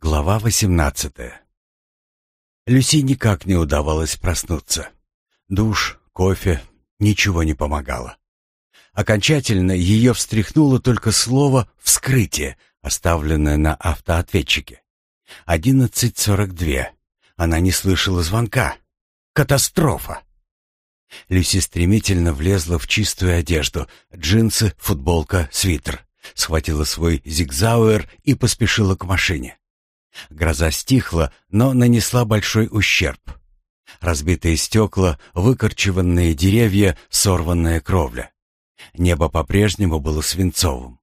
Глава восемнадцатая. Люси никак не удавалось проснуться. Душ, кофе, ничего не помогало. Окончательно ее встряхнуло только слово «вскрытие», оставленное на автоответчике. Одиннадцать сорок две. Она не слышала звонка. Катастрофа! Люси стремительно влезла в чистую одежду. Джинсы, футболка, свитер. Схватила свой зигзауэр и поспешила к машине. Гроза стихла, но нанесла большой ущерб. Разбитые стекла, выкорчеванные деревья, сорванная кровля. Небо по-прежнему было свинцовым.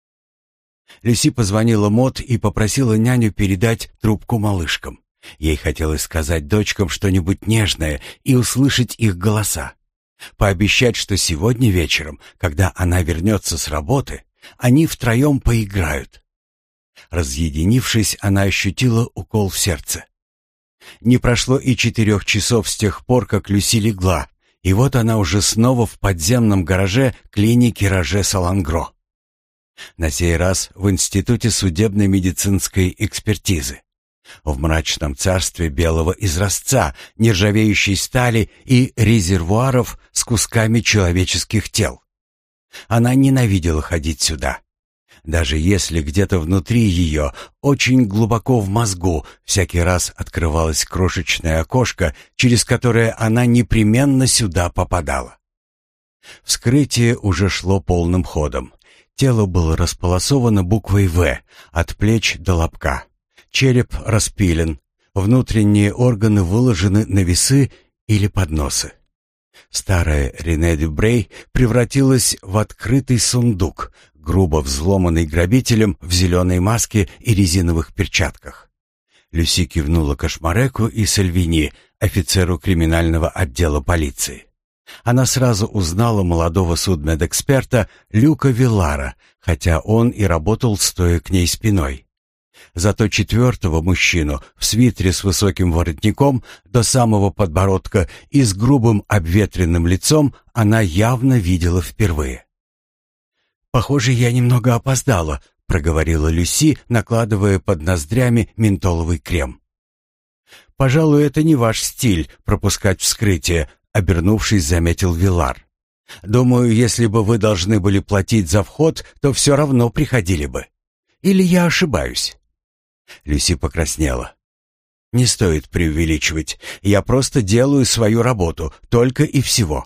Люси позвонила Мот и попросила няню передать трубку малышкам. Ей хотелось сказать дочкам что-нибудь нежное и услышать их голоса. Пообещать, что сегодня вечером, когда она вернется с работы, они втроем поиграют. Разъединившись, она ощутила укол в сердце. Не прошло и четырех часов с тех пор, как Люси легла, и вот она уже снова в подземном гараже клиники Роже-Салангро. На сей раз в Институте судебной медицинской экспертизы. В мрачном царстве белого изразца, нержавеющей стали и резервуаров с кусками человеческих тел. Она ненавидела ходить сюда. Даже если где-то внутри ее, очень глубоко в мозгу, всякий раз открывалось крошечное окошко, через которое она непременно сюда попадала. Вскрытие уже шло полным ходом. Тело было располосовано буквой «В» от плеч до лобка. Череп распилен, внутренние органы выложены на весы или подносы. Старая Рене Дюбрей превратилась в открытый сундук, грубо взломанный грабителем в зеленой маске и резиновых перчатках. Люси кивнула Кошмареку и Сальвини, офицеру криминального отдела полиции. Она сразу узнала молодого судмедэксперта Люка Виллара, хотя он и работал стоя к ней спиной. Зато четвертого мужчину в свитере с высоким воротником до самого подбородка и с грубым обветренным лицом она явно видела впервые. «Похоже, я немного опоздала», — проговорила Люси, накладывая под ноздрями ментоловый крем. «Пожалуй, это не ваш стиль — пропускать вскрытие», — обернувшись, заметил Вилар. «Думаю, если бы вы должны были платить за вход, то все равно приходили бы. Или я ошибаюсь?» Люси покраснела. «Не стоит преувеличивать. Я просто делаю свою работу, только и всего».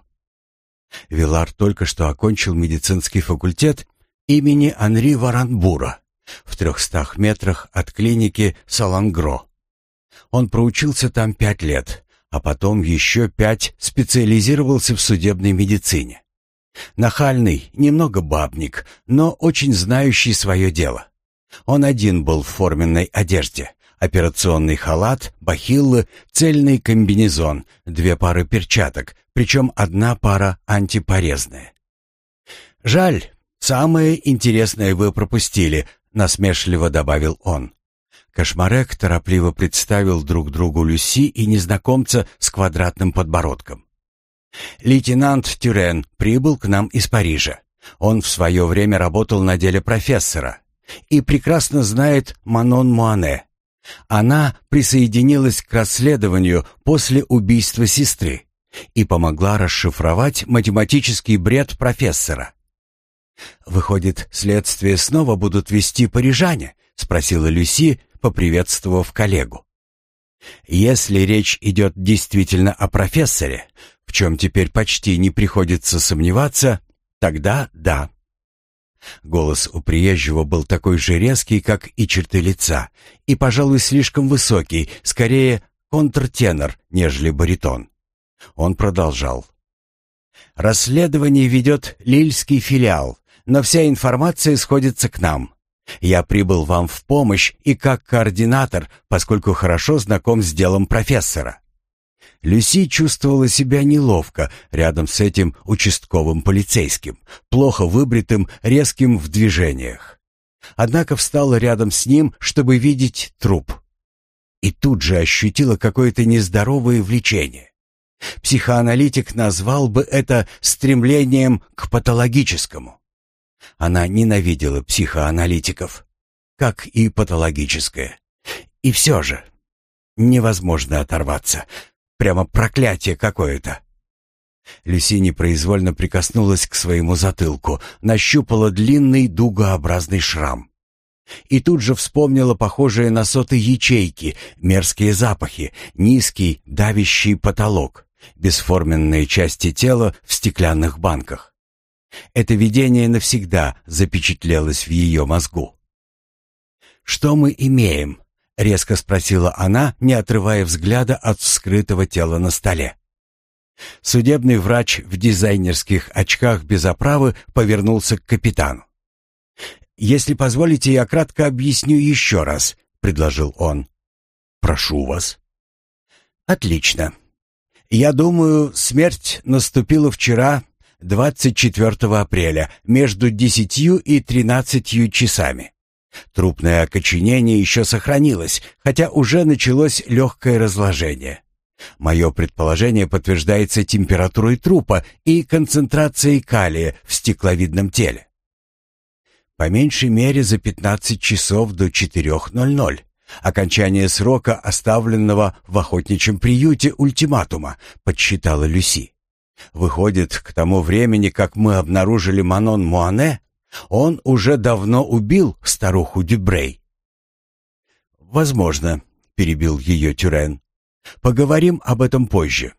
Вилар только что окончил медицинский факультет имени Анри Варанбура в трехстах метрах от клиники Салангро. Он проучился там пять лет, а потом еще пять специализировался в судебной медицине. Нахальный, немного бабник, но очень знающий свое дело. Он один был в форменной одежде. Операционный халат, бахиллы, цельный комбинезон, две пары перчаток, причем одна пара антипорезная. «Жаль, самое интересное вы пропустили», — насмешливо добавил он. Кошмарек торопливо представил друг другу Люси и незнакомца с квадратным подбородком. «Лейтенант Тюрен прибыл к нам из Парижа. Он в свое время работал на деле профессора и прекрасно знает Манон Муане. Она присоединилась к расследованию после убийства сестры и помогла расшифровать математический бред профессора. «Выходит, следствие снова будут вести парижане?» — спросила Люси, поприветствовав коллегу. «Если речь идет действительно о профессоре, в чем теперь почти не приходится сомневаться, тогда да». Голос у приезжего был такой же резкий, как и черты лица, и, пожалуй, слишком высокий, скорее контртенор, нежели баритон. Он продолжал. «Расследование ведет Лильский филиал, но вся информация сходится к нам. Я прибыл вам в помощь и как координатор, поскольку хорошо знаком с делом профессора. Люси чувствовала себя неловко рядом с этим участковым полицейским, плохо выбритым, резким в движениях. Однако встала рядом с ним, чтобы видеть труп. И тут же ощутила какое-то нездоровое влечение. Психоаналитик назвал бы это стремлением к патологическому. Она ненавидела психоаналитиков, как и патологическое. И все же невозможно оторваться. Прямо проклятие какое-то. Люси непроизвольно прикоснулась к своему затылку, нащупала длинный дугообразный шрам. И тут же вспомнила похожие на соты ячейки, мерзкие запахи, низкий давящий потолок, бесформенные части тела в стеклянных банках. Это видение навсегда запечатлелось в ее мозгу. «Что мы имеем?» — резко спросила она, не отрывая взгляда от вскрытого тела на столе. Судебный врач в дизайнерских очках без оправы повернулся к капитану. «Если позволите, я кратко объясню еще раз», — предложил он. «Прошу вас». «Отлично. Я думаю, смерть наступила вчера, 24 апреля, между 10 и 13 часами. Трупное окоченение еще сохранилось, хотя уже началось легкое разложение. Мое предположение подтверждается температурой трупа и концентрацией калия в стекловидном теле. По меньшей мере за 15 часов до 4.00. Окончание срока, оставленного в охотничьем приюте ультиматума, подсчитала Люси. Выходит, к тому времени, как мы обнаружили Манон Муане, он уже давно убил старуху Дюбрей. «Возможно», — перебил ее Тюрен. Поговорим об этом позже.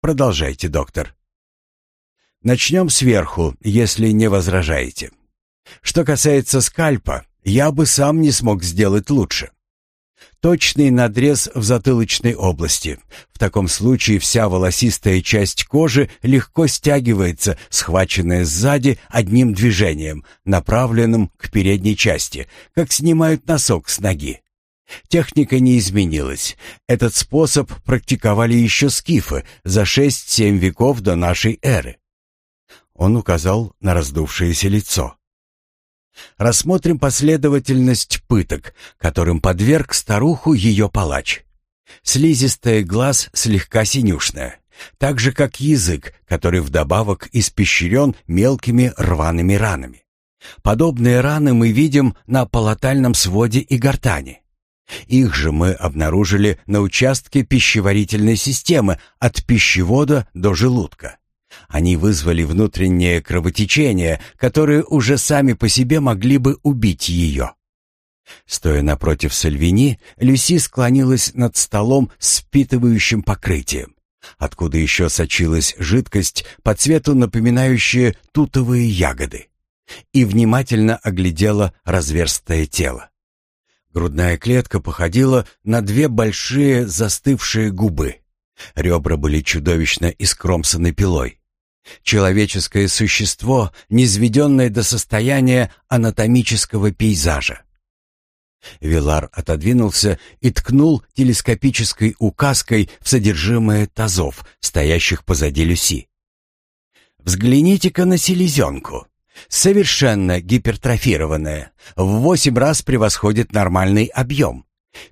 Продолжайте, доктор. Начнем сверху, если не возражаете. Что касается скальпа, я бы сам не смог сделать лучше. Точный надрез в затылочной области. В таком случае вся волосистая часть кожи легко стягивается, схваченная сзади одним движением, направленным к передней части, как снимают носок с ноги. Техника не изменилась. Этот способ практиковали еще скифы за 6-7 веков до нашей эры. Он указал на раздувшееся лицо. Рассмотрим последовательность пыток, которым подверг старуху ее палач. Слизистая глаз слегка синюшная, так же как язык, который вдобавок испещрен мелкими рваными ранами. Подобные раны мы видим на полотальном своде и гортани. Их же мы обнаружили на участке пищеварительной системы от пищевода до желудка. Они вызвали внутреннее кровотечение, которое уже сами по себе могли бы убить ее. Стоя напротив Сальвини, Люси склонилась над столом с впитывающим покрытием, откуда еще сочилась жидкость по цвету напоминающая тутовые ягоды, и внимательно оглядела разверстое тело. Грудная клетка походила на две большие застывшие губы. Ребра были чудовищно искромсаны пилой. Человеческое существо, низведенное до состояния анатомического пейзажа. Вилар отодвинулся и ткнул телескопической указкой в содержимое тазов, стоящих позади Люси. «Взгляните-ка на селезенку совершенно гипертрофированная, в восемь раз превосходит нормальный объем.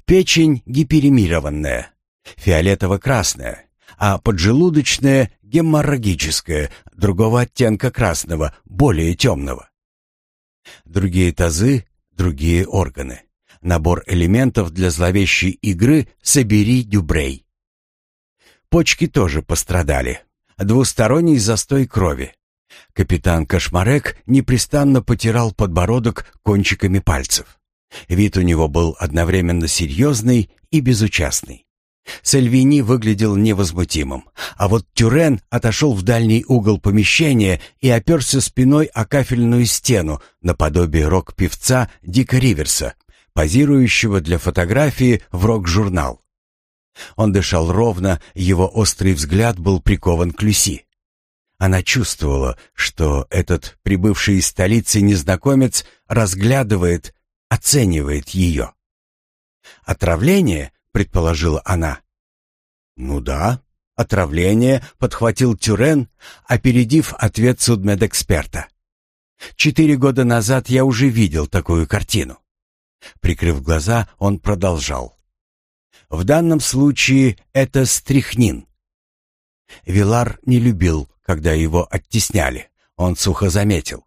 Печень гиперемированная, фиолетово-красная, а поджелудочная геморрагическая, другого оттенка красного, более темного. Другие тазы, другие органы. Набор элементов для зловещей игры «Собери Дюбрей». Почки тоже пострадали. Двусторонний застой крови. Капитан Кошмарек непрестанно потирал подбородок кончиками пальцев. Вид у него был одновременно серьезный и безучастный. Сальвини выглядел невозмутимым, а вот Тюрен отошел в дальний угол помещения и оперся спиной о кафельную стену наподобие рок-певца Дика Риверса, позирующего для фотографии в рок-журнал. Он дышал ровно, его острый взгляд был прикован к Люси. Она чувствовала, что этот прибывший из столицы незнакомец разглядывает, оценивает ее. «Отравление?» — предположила она. «Ну да, отравление», — подхватил Тюрен, опередив ответ судмедэксперта. «Четыре года назад я уже видел такую картину». Прикрыв глаза, он продолжал. «В данном случае это стрихнин». Вилар не любил когда его оттесняли. Он сухо заметил.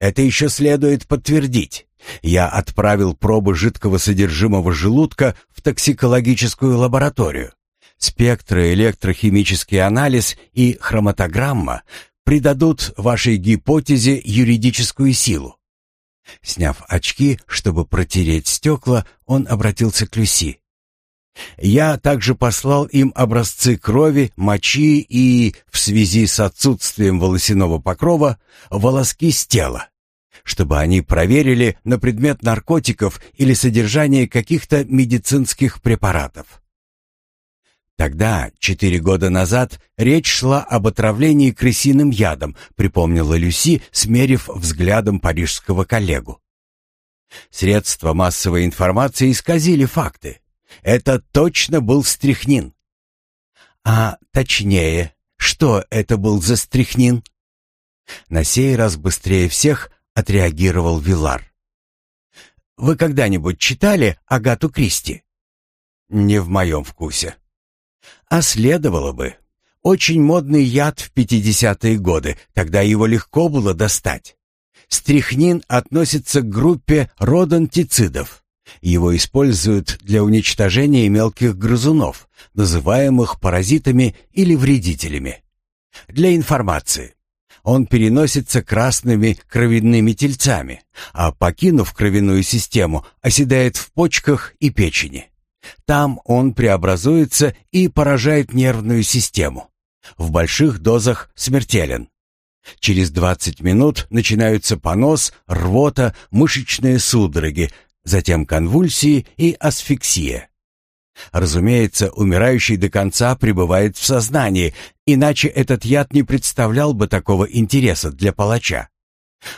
«Это еще следует подтвердить. Я отправил пробы жидкого содержимого желудка в токсикологическую лабораторию. Спектроэлектрохимический анализ и хроматограмма придадут вашей гипотезе юридическую силу. Сняв очки, чтобы протереть стекла, он обратился к Люси. Я также послал им образцы крови, мочи и, в связи с отсутствием волосяного покрова, волоски с тела, чтобы они проверили на предмет наркотиков или содержание каких-то медицинских препаратов. Тогда, четыре года назад, речь шла об отравлении крысиным ядом, припомнила Люси, смерив взглядом парижского коллегу. Средства массовой информации исказили факты. Это точно был стряхнин. А точнее, что это был за стряхнин? На сей раз быстрее всех отреагировал Вилар. Вы когда-нибудь читали Агату Кристи? Не в моем вкусе. А следовало бы. Очень модный яд в 50-е годы, тогда его легко было достать. Стрихнин относится к группе родонтицидов. Его используют для уничтожения мелких грызунов, называемых паразитами или вредителями. Для информации. Он переносится красными кровяными тельцами, а покинув кровяную систему, оседает в почках и печени. Там он преобразуется и поражает нервную систему. В больших дозах смертелен. Через 20 минут начинаются понос, рвота, мышечные судороги, затем конвульсии и асфиксия. Разумеется, умирающий до конца пребывает в сознании, иначе этот яд не представлял бы такого интереса для палача.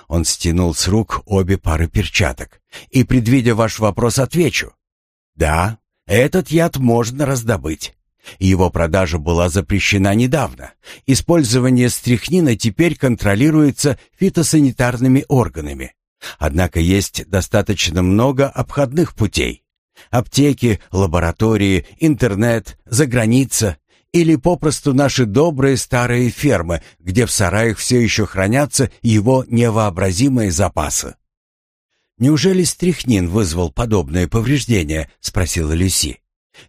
Он стянул с рук обе пары перчаток. И, предвидя ваш вопрос, отвечу. Да, этот яд можно раздобыть. Его продажа была запрещена недавно. Использование стрихнина теперь контролируется фитосанитарными органами. Однако есть достаточно много обходных путей. Аптеки, лаборатории, интернет, заграница или попросту наши добрые старые фермы, где в сараях все еще хранятся его невообразимые запасы. «Неужели стряхнин вызвал подобное повреждение?» — спросила Люси.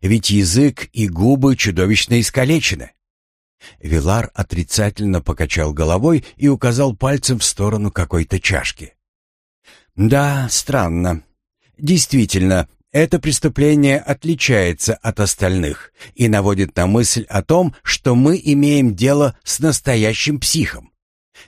«Ведь язык и губы чудовищно искалечены». Вилар отрицательно покачал головой и указал пальцем в сторону какой-то чашки. «Да, странно. Действительно, это преступление отличается от остальных и наводит на мысль о том, что мы имеем дело с настоящим психом.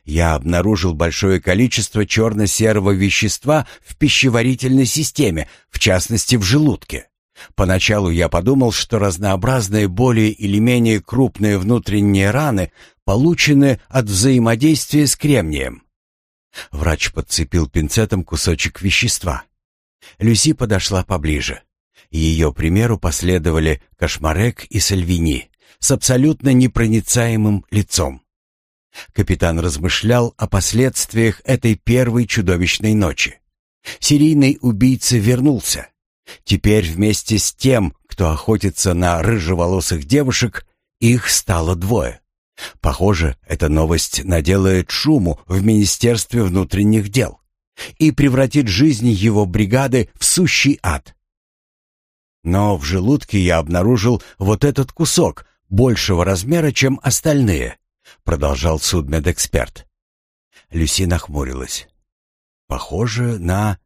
Я обнаружил большое количество черно-серого вещества в пищеварительной системе, в частности в желудке. Поначалу я подумал, что разнообразные более или менее крупные внутренние раны получены от взаимодействия с кремнием. Врач подцепил пинцетом кусочек вещества. Люси подошла поближе. Ее примеру последовали Кошмарек и Сальвини с абсолютно непроницаемым лицом. Капитан размышлял о последствиях этой первой чудовищной ночи. Серийный убийца вернулся. Теперь вместе с тем, кто охотится на рыжеволосых девушек, их стало двое. Похоже, эта новость наделает шуму в Министерстве внутренних дел и превратит жизнь его бригады в сущий ад. Но в желудке я обнаружил вот этот кусок, большего размера, чем остальные продолжал судмедэксперт. Люси нахмурилась. Похоже на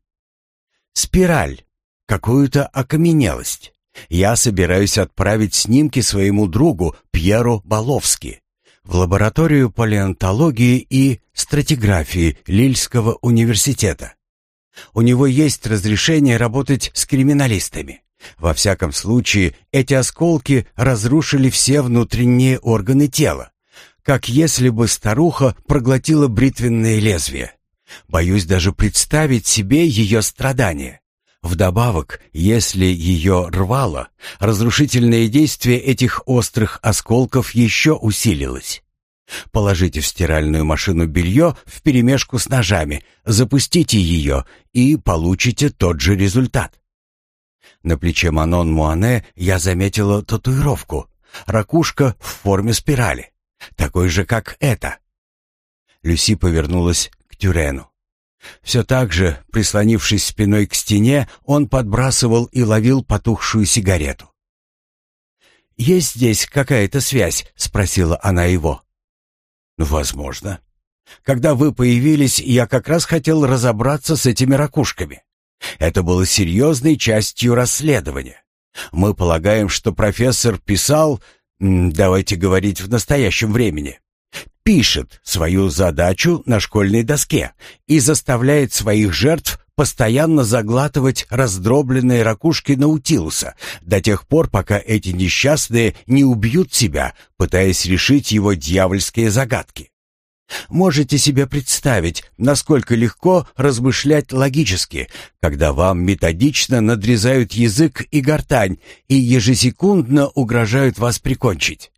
спираль, какую-то окаменелость. Я собираюсь отправить снимки своему другу Пьеру Баловски в лабораторию палеонтологии и стратиграфии Лильского университета. У него есть разрешение работать с криминалистами. Во всяком случае, эти осколки разрушили все внутренние органы тела, как если бы старуха проглотила бритвенное лезвие. Боюсь даже представить себе ее страдания. Вдобавок, если ее рвало, разрушительное действие этих острых осколков еще усилилось. Положите в стиральную машину белье вперемешку с ножами, запустите ее и получите тот же результат. На плече Манон Муане я заметила татуировку. Ракушка в форме спирали такой же, как это. Люси повернулась к Тюрену. Все так же, прислонившись спиной к стене, он подбрасывал и ловил потухшую сигарету. «Есть здесь какая-то связь?» — спросила она его. «Возможно. Когда вы появились, я как раз хотел разобраться с этими ракушками. Это было серьезной частью расследования. Мы полагаем, что профессор писал, давайте говорить в настоящем времени, пишет свою задачу на школьной доске и заставляет своих жертв постоянно заглатывать раздробленные ракушки Наутилуса до тех пор, пока эти несчастные не убьют себя, пытаясь решить его дьявольские загадки. Можете себе представить, насколько легко размышлять логически, когда вам методично надрезают язык и гортань и ежесекундно угрожают вас прикончить.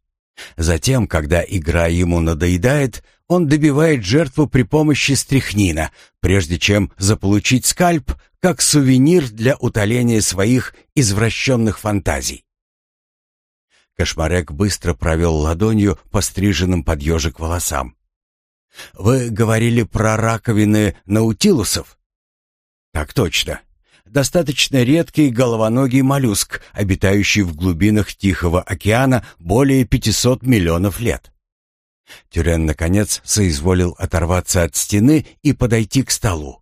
Затем, когда игра ему надоедает, он добивает жертву при помощи стряхнина, прежде чем заполучить скальп как сувенир для утоления своих извращенных фантазий. Кошмарек быстро провел ладонью по стриженным под ежик волосам. «Вы говорили про раковины наутилусов?» «Так точно достаточно редкий головоногий моллюск, обитающий в глубинах Тихого океана более 500 миллионов лет. Тюрен, наконец, соизволил оторваться от стены и подойти к столу.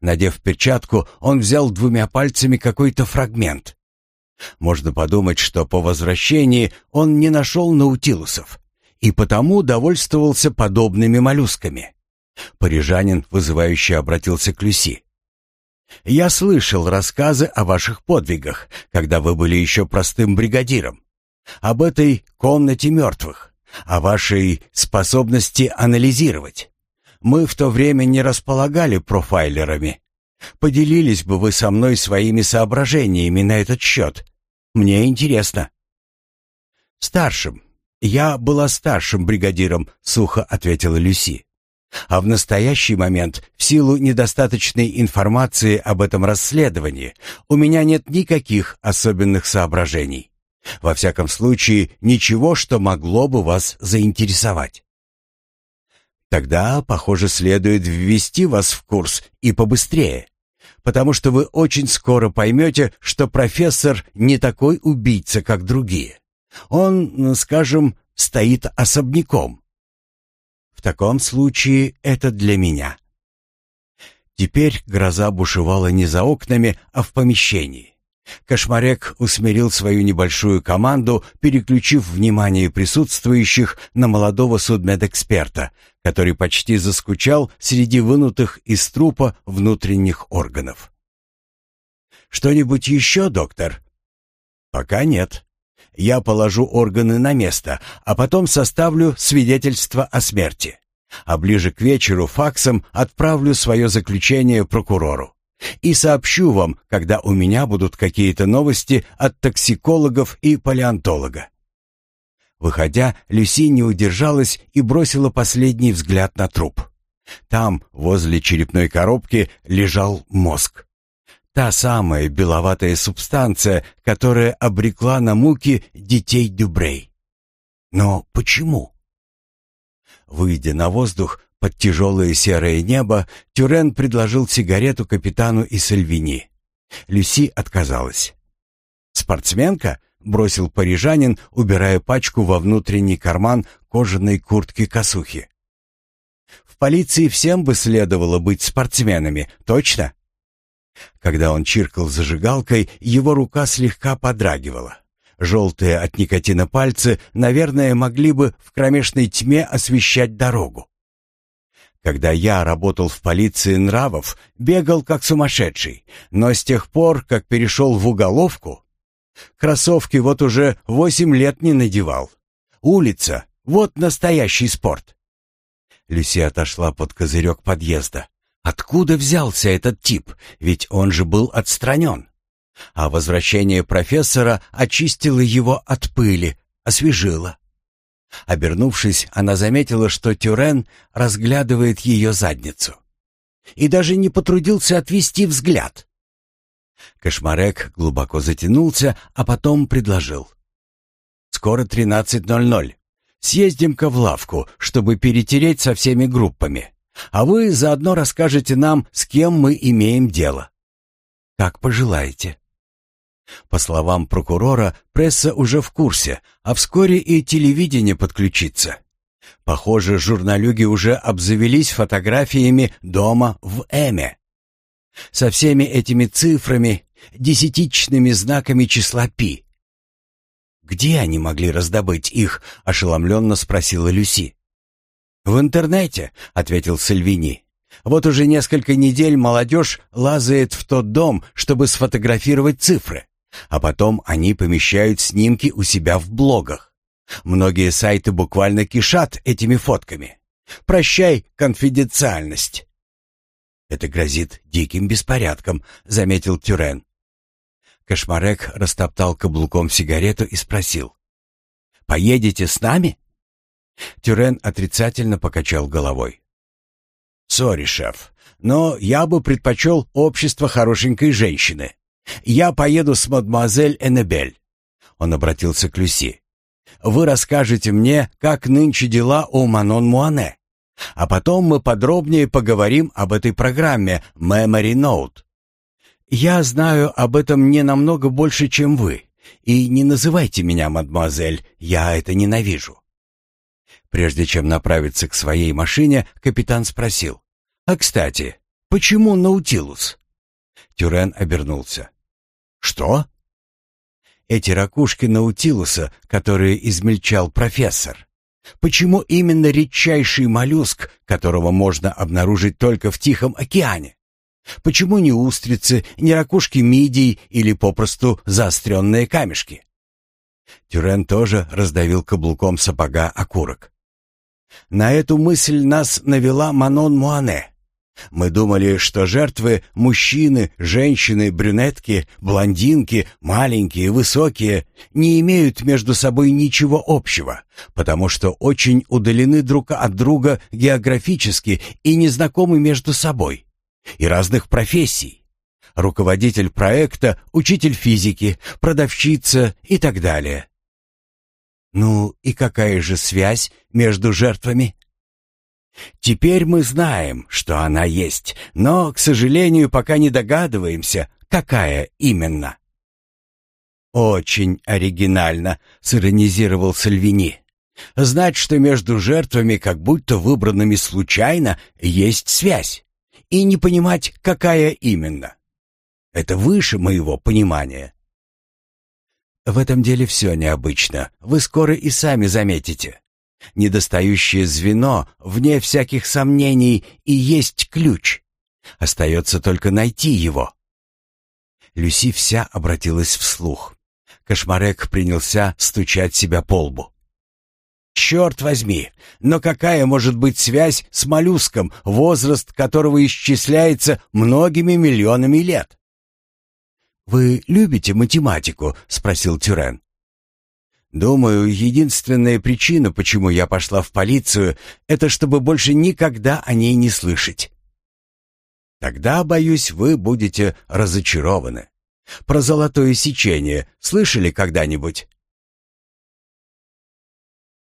Надев перчатку, он взял двумя пальцами какой-то фрагмент. Можно подумать, что по возвращении он не нашел наутилусов и потому довольствовался подобными моллюсками. Парижанин вызывающе обратился к Люси. Я слышал рассказы о ваших подвигах, когда вы были еще простым бригадиром. Об этой комнате мертвых, о вашей способности анализировать. Мы в то время не располагали профайлерами. Поделились бы вы со мной своими соображениями на этот счет. Мне интересно. Старшим. Я была старшим бригадиром, сухо ответила Люси. А в настоящий момент, в силу недостаточной информации об этом расследовании, у меня нет никаких особенных соображений. Во всяком случае, ничего, что могло бы вас заинтересовать. Тогда, похоже, следует ввести вас в курс и побыстрее, потому что вы очень скоро поймете, что профессор не такой убийца, как другие. Он, скажем, стоит особняком, в таком случае это для меня. Теперь гроза бушевала не за окнами, а в помещении. Кошмарек усмирил свою небольшую команду, переключив внимание присутствующих на молодого судмедэксперта, который почти заскучал среди вынутых из трупа внутренних органов. «Что-нибудь еще, доктор?» «Пока нет. Я положу органы на место, а потом составлю свидетельство о смерти. А ближе к вечеру факсом отправлю свое заключение прокурору. И сообщу вам, когда у меня будут какие-то новости от токсикологов и палеонтолога. Выходя, Люси не удержалась и бросила последний взгляд на труп. Там, возле черепной коробки, лежал мозг. Та самая беловатая субстанция, которая обрекла на муки детей Дюбрей. Но почему? Выйдя на воздух под тяжелое серое небо, Тюрен предложил сигарету капитану и Сальвини. Люси отказалась. «Спортсменка?» — бросил парижанин, убирая пачку во внутренний карман кожаной куртки-косухи. «В полиции всем бы следовало быть спортсменами, точно?» Когда он чиркал зажигалкой, его рука слегка подрагивала. Желтые от никотина пальцы, наверное, могли бы в кромешной тьме освещать дорогу. Когда я работал в полиции нравов, бегал как сумасшедший, но с тех пор, как перешел в уголовку, кроссовки вот уже восемь лет не надевал. Улица — вот настоящий спорт. Люси отошла под козырек подъезда. Откуда взялся этот тип? Ведь он же был отстранен. А возвращение профессора очистило его от пыли, освежило. Обернувшись, она заметила, что Тюрен разглядывает ее задницу. И даже не потрудился отвести взгляд. Кошмарек глубоко затянулся, а потом предложил. «Скоро 13.00. Съездим-ка в лавку, чтобы перетереть со всеми группами. А вы заодно расскажете нам, с кем мы имеем дело. Как пожелаете. По словам прокурора, пресса уже в курсе, а вскоре и телевидение подключится. Похоже, журналюги уже обзавелись фотографиями дома в Эме. Со всеми этими цифрами, десятичными знаками числа Пи. «Где они могли раздобыть их?» — ошеломленно спросила Люси. «В интернете», — ответил Сальвини. «Вот уже несколько недель молодежь лазает в тот дом, чтобы сфотографировать цифры, а потом они помещают снимки у себя в блогах. Многие сайты буквально кишат этими фотками. Прощай конфиденциальность». «Это грозит диким беспорядком», — заметил Тюрен. Кошмарек растоптал каблуком сигарету и спросил. «Поедете с нами?» Тюрен отрицательно покачал головой. «Сори, шеф, но я бы предпочел общество хорошенькой женщины. Я поеду с мадемуазель Эннебель». Он обратился к Люси. «Вы расскажете мне, как нынче дела у Манон Муане, а потом мы подробнее поговорим об этой программе Memory Note. Я знаю об этом не намного больше, чем вы, и не называйте меня мадемуазель, я это ненавижу. Прежде чем направиться к своей машине, капитан спросил. «А, кстати, почему Наутилус?» Тюрен обернулся. «Что?» «Эти ракушки Наутилуса, которые измельчал профессор. Почему именно редчайший моллюск, которого можно обнаружить только в Тихом океане? Почему не устрицы, не ракушки мидий или попросту заостренные камешки?» Тюрен тоже раздавил каблуком сапога окурок. На эту мысль нас навела Манон Муане. Мы думали, что жертвы — мужчины, женщины, брюнетки, блондинки, маленькие, высокие — не имеют между собой ничего общего, потому что очень удалены друг от друга географически и не знакомы между собой, и разных профессий. Руководитель проекта, учитель физики, продавщица и так далее. Ну и какая же связь между жертвами? Теперь мы знаем, что она есть, но, к сожалению, пока не догадываемся, какая именно. Очень оригинально, сиронизировал Сальвини. Знать, что между жертвами, как будто выбранными случайно, есть связь, и не понимать, какая именно. Это выше моего понимания. В этом деле все необычно. Вы скоро и сами заметите. Недостающее звено, вне всяких сомнений, и есть ключ. Остается только найти его. Люси вся обратилась вслух. Кошмарек принялся стучать себя по лбу. «Черт возьми! Но какая может быть связь с моллюском, возраст которого исчисляется многими миллионами лет?» «Вы любите математику?» — спросил Тюрен. «Думаю, единственная причина, почему я пошла в полицию, это чтобы больше никогда о ней не слышать». «Тогда, боюсь, вы будете разочарованы. Про золотое сечение слышали когда-нибудь?»